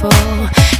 Hateful?